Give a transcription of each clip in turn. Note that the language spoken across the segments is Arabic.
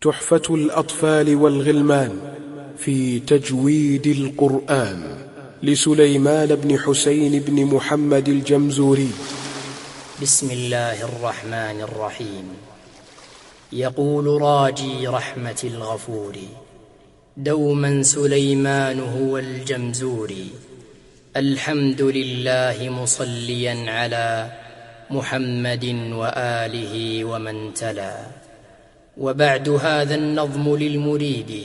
تحفة الأطفال والغلمان في تجويد القرآن لسليمان بن حسين بن محمد الجمزوري. بسم الله الرحمن الرحيم. يقول راجي رحمة الغفور دوما سليمان هو الجمزوري الحمد لله مصليا على محمد وآله ومن تلا. وبعد هذا النظم للمريد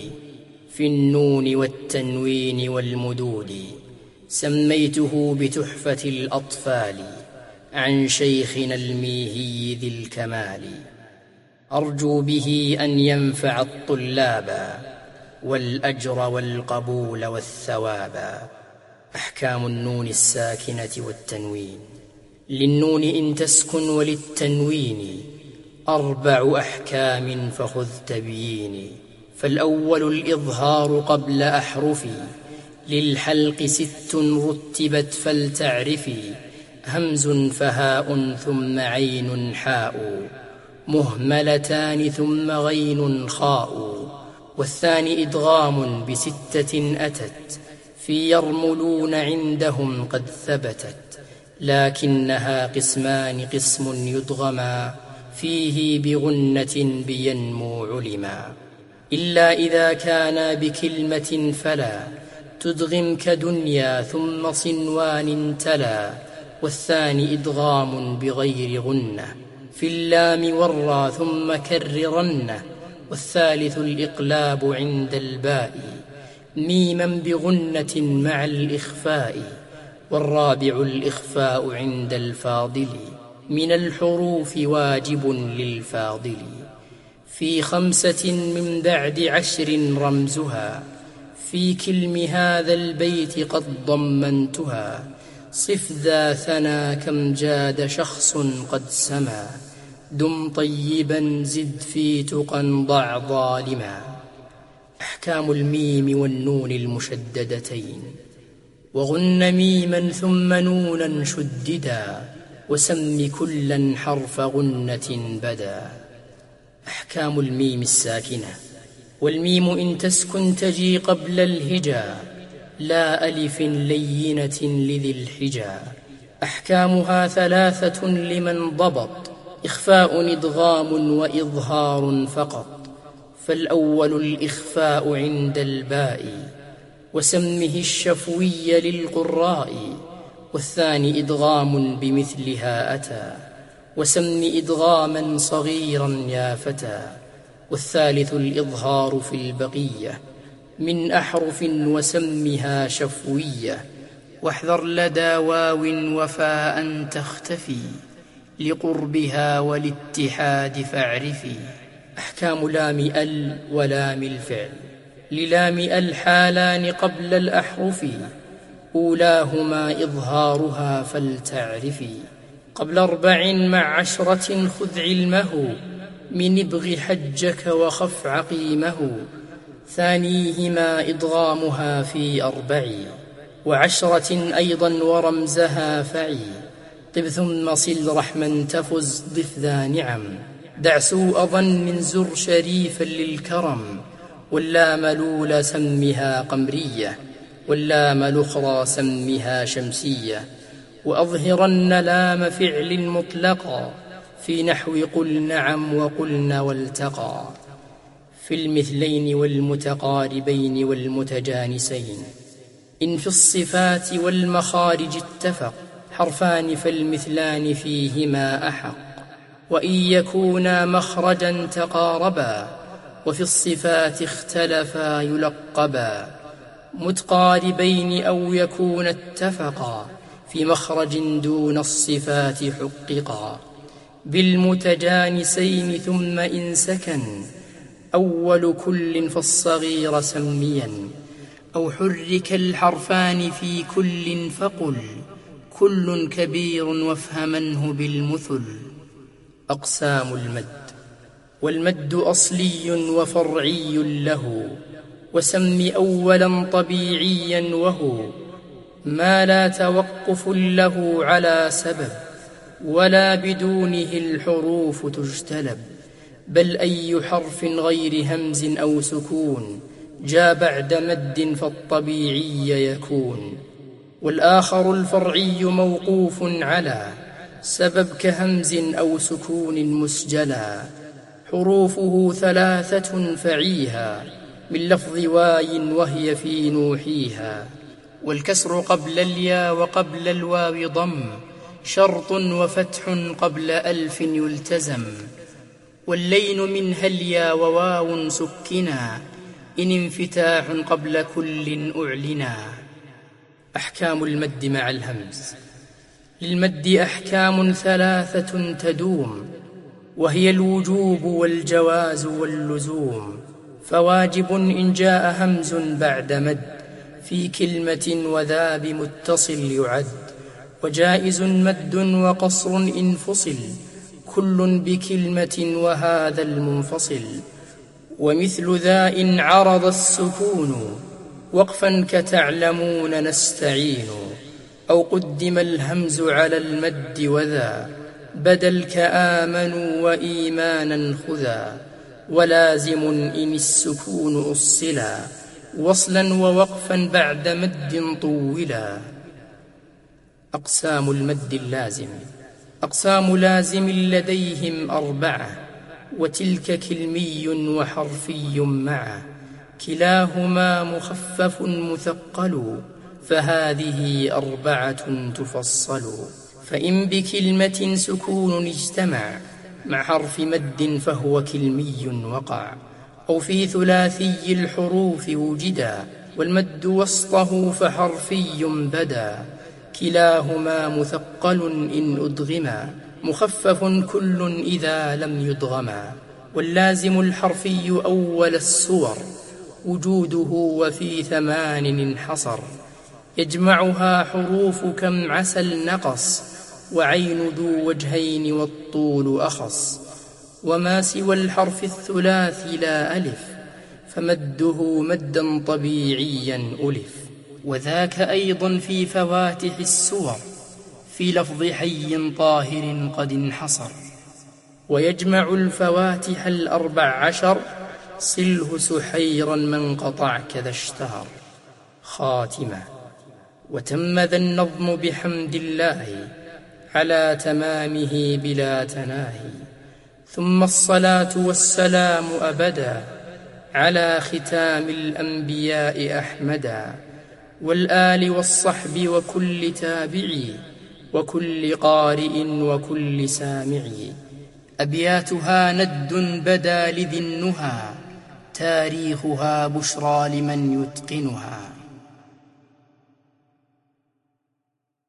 في النون والتنوين والمدود سميته بتحفة الأطفال عن شيخنا الميهي ذي الكمال. أرجو به أن ينفع الطلاب والأجر والقبول والثواب. أحكام النون الساكنة والتنوين. للنون إن تسكن وللتنوين أربع أحكام فخذ تبييني فالأول الإظهار قبل أحرفي للحلق ست رتبت فلتعرفي همز فهاء ثم عين حاء مهملتان ثم غين خاء والثاني إدغام بستة أتت في يرملون عندهم قد ثبتت لكنها قسمان قسم يدغما. فيه بغنة بينمو علما إلا إذا كان بكلمة فلا تدغم كدنيا ثم صنوان تلا والثاني إدغام بغير غنة. في اللام والرا ثم كررن والثالث الإقلاب عند الباء. ميما بغنة مع الإخفاء والرابع الإخفاء عند الفاضل. من الحروف واجب للفاضل. في خمسة من بعد عشر رمزها في كلم هذا البيت قد ضمنتها. صف ذا ثنا كم جاد شخص قد سما. دم طيبا زد في تقى ضع ظالما. أحكام الميم والنون المشددتين. وغن ميما ثم نونا شددا. وسم كلا حرف غنة بدا. أحكام الميم الساكنة. والميم إن تسكن تجي قبل الهجا. لا ألف لينة لذي الحجا. أحكامها ثلاثة لمن ضبط. إخفاء إدغام وإظهار فقط. فالأول الإخفاء عند الباء. وسمه الشفوي للقراء. والثاني إدغام بمثلها أتى وسم إدغاما صغيرا يا فتى والثالث الإظهار في البقية من أحرف وسمها شفوية واحذر لدى واو وفاء تختفي لقربها والاتحاد فاعرفي أحكام لام أل ولام الفعل للام ألحالان قبل الأحرف. أولاهما إظهارها فلتعرفي. قبل أربع مع عشرة خذ علمه من ابغ حجك وخف عقيمه ثانيهما إضغامها في أربع وعشرة أيضا ورمزها فعي. طب ثم صل رحما تفز ضف ذا نعم. دع سوء ظن زر شريفا للكرم واللام الأولى سمها قمرية. واللام الأخرى سمها شمسية وأظهرن لام فعل مطلقا في نحو قل نعم وقلن والتقى في المثلين والمتقاربين والمتجانسين إن في الصفات والمخارج اتفق حرفان فالمثلان فيهما أحق. وإن يكونا مخرجا تقاربا وفي الصفات اختلفا يلقبا. متقاربين أو يكون اتفقا في مخرج دون الصفات حققا. بالمتجانسين ثم إن سكن أول كل فالصغير سميا. أو حرك الحرفان في كل فقل كل كبير وافهمنه بالمثل. أقسام المد والمد أصلي وفرعي له. وسم أولا طبيعيا وهو ما لا توقف له على سبب ولا بدونه الحروف تجتلب بل أي حرف غير همز أو سكون جاء بعد مد فالطبيعي يكون. والآخر الفرعي موقوف على سبب كهمز أو سكون مسجلا حروفه ثلاثة فعيها. من لفظ واي وهي في نوحيها. والكسر قبل اليا وقبل الواو ضم شرط وفتح قبل ألف يلتزم. واللين من هليا وواو سكنا إن انفتاح قبل كل أعلنا. أحكام المد مع الهمز للمد أحكام ثلاثة تدوم وهي الوجوب والجواز واللزوم. فواجب إن جاء همز بعد مد في كلمة وذا بمتصل يعد وجائز مد وقصر إن فصل كل بكلمة وهذا المنفصل ومثل ذا إن عرض السكون وقفا كتعلمون نستعين أو قدم الهمز على المد وذا بدل كآمنوا وإيمانا خذا. ولازم إن السكون أصلا وصلا ووقفا بعد مد طولا أقسام المد اللازم أقسام لازم لديهم أربعة وتلك كلمي وحرفي معه كلاهما مخفف مثقل فهذه أربعة تفصل. فإن بكلمة سكون اجتمع مع حرف مد فهو كلمي وقع. أو في ثلاثي الحروف وجدا والمد وسطه فحرفي بدا. كلاهما مثقل إن أدغما مخفف كل إذا لم يدغما. واللازم الحرفي أول السور وجوده وفي ثمان انحصر. يجمعها حروف كم عسل نقص وعين ذو وجهين والطول أخص وما سوى الحرف الثلاث لا ألف فمده مدا طبيعيا ألف. وذاك أيضا في فواتح السور في لفظ حي طاهر قد انحصر. ويجمع الفواتح الأربع عشر صله سحيرا من قطع كذا اشتهر. خاتمة. وتم ذا النظم بحمد الله. على تمامه بلا تناهي. ثم الصلاة والسلام أبدا على ختام الأنبياء أحمدا والآل والصحب وكل تابعي وكل قارئ وكل سامع أبياتها ند بدا لذي النهى تاريخها بشرى لمن يتقنها.